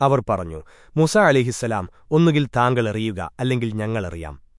അവർ പറഞ്ഞു മുസ അലിഹിസ്സലാം ഒന്നുകിൽ താങ്കൾ അറിയുക അല്ലെങ്കിൽ ഞങ്ങളറിയാം.